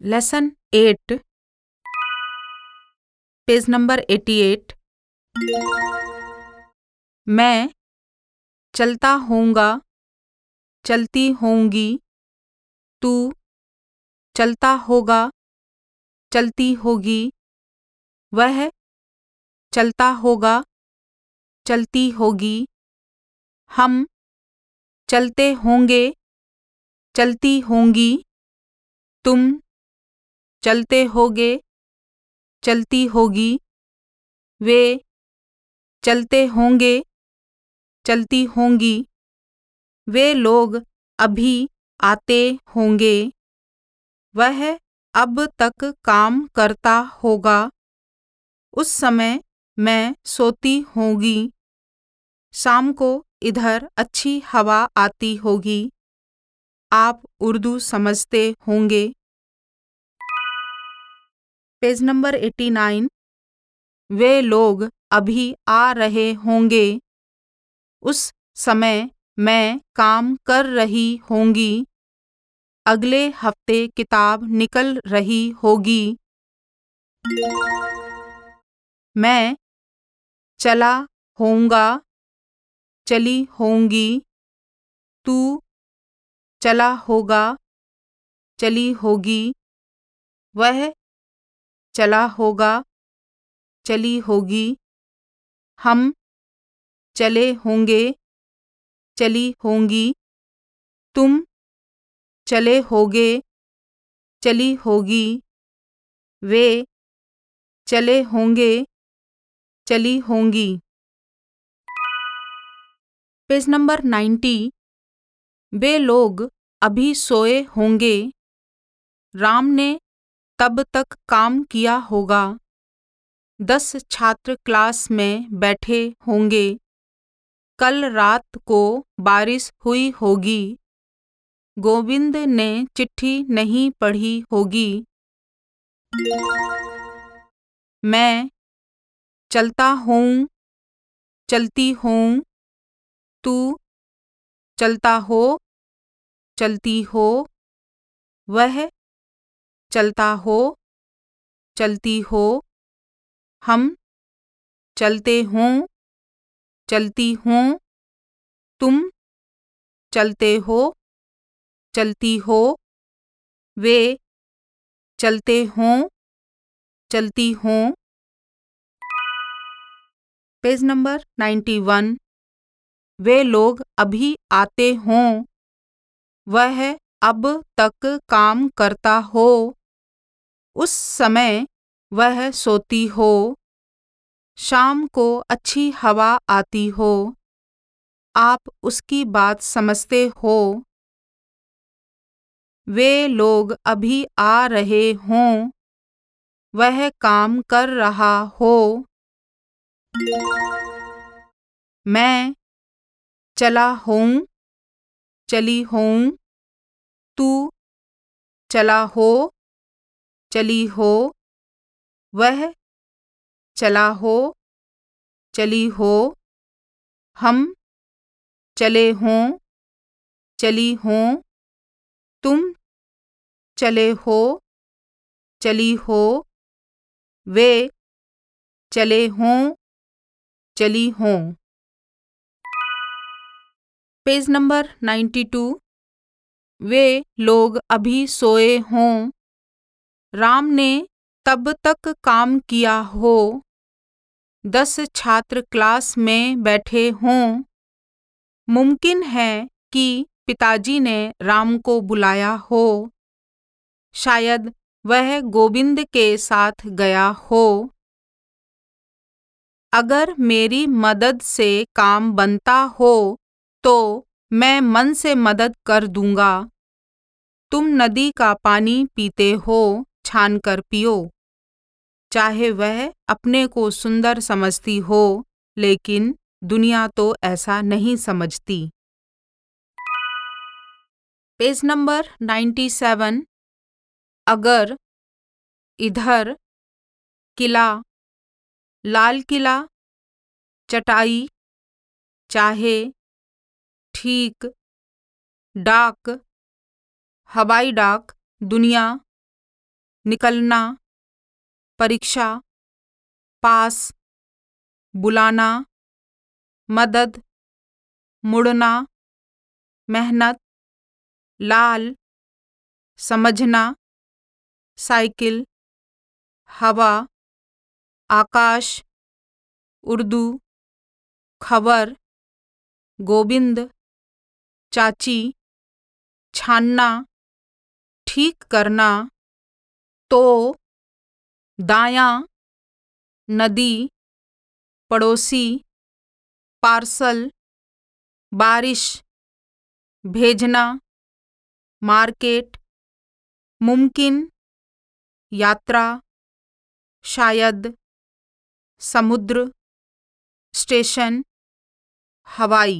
Lesson at page number eighty eight मैं चलता होऊँगा, चलती होंगी तू चलता होगा, चलती होगी, वह चलता होगा, चलती होगी हम चलते होंगे, चलती होंगी, तुम चलते होगे, चलती होगी, वे चलते होंगे, चलती होंगी, वे लोग अभी आते होंगे, वह अब तक काम करता होगा, उस समय मैं सोती होगी। शाम को इधर अच्छी हवा आती होगी। आप उर्दू समझते होंगे। Page number eighty nine. वे लोग अभी आ रहे होंगे। उस समय मैं काम कर रही होंगी। अगले हफ़्ते किताब निकल रही होगी। मैं चला होऊँगा। चली होंगी। तू चला होगा, चली होगी। वह चला होगा, चली होगी। हम चले होंगे, चली होंगी। तुम चले होगे, चली होगी। वे चले होंगे, चली होंगी। पेज नंबर नाइन्टी वे लोग अभी सोए होंगे। राम ने तब तक काम किया होगा। दस छात्र क्लास में बैठे होंगे। कल रात को बारिश हुई होगी। गोविंद ने चिट्ठी नहीं पढ़ी होगी। मैं चलता हूँ, चलती हूँ। तू चलता हो, चलती हो, वह चलता हो, चलती हो, हम चलते हों, चलती हूँ, तुम चलते हो, चलती हो, वे चलते हों, चलती हों। Page number ninety one. वे लोग अभी आते हों। वह अब तक काम करता हो। उस समय वह सोती हो। शाम को अच्छी हवा आती हो। आप उसकी बात समझते हो। वे लोग अभी आ रहे हों। वह काम कर रहा हो। मैं चला हूँ चली हूँ तू चला हो, चली हो, वह चला हो, चली हो, हम चले हों, चली हों, तुम चले हो, चली हो, वे चले हों, चली हों। Page number ninety two. वे लोग अभी सोए हों। राम ने तब तक काम किया हो। दस छात्र क्लास में बैठे हों। मुमकिन है कि पिताजी ने राम को बुलाया हो। शायद वह गोविंद के साथ गया हो। अगर मेरी मदद से काम बनता हो तो मैं मन से मदद कर दूँगा। तुम नदी का पानी पीते हो, छान कर पियो। चाहे वह अपने को सुंदर समझती हो, लेकिन दुनिया तो ऐसा नहीं समझती। Page number ninety seven. अगर इधर किला, लाल किला, चटाई, चाहे ठीक। डाक। हवाई डाक। दुनिया। निकलना। परीक्षा। पास। बुलाना। मदद। मुड़ना। मेहनत। लाल। समझना। साइकिल। हवा। आकाश। उर्दू। खबर। गोविंद। चाची, छानना, ठीक करना तो दायां, नदी, पड़ोसी, पार्सल, बारिश, भेजना, मार्केट, मुमकिन, यात्रा, शायद, समुद्र, स्टेशन, हवाई।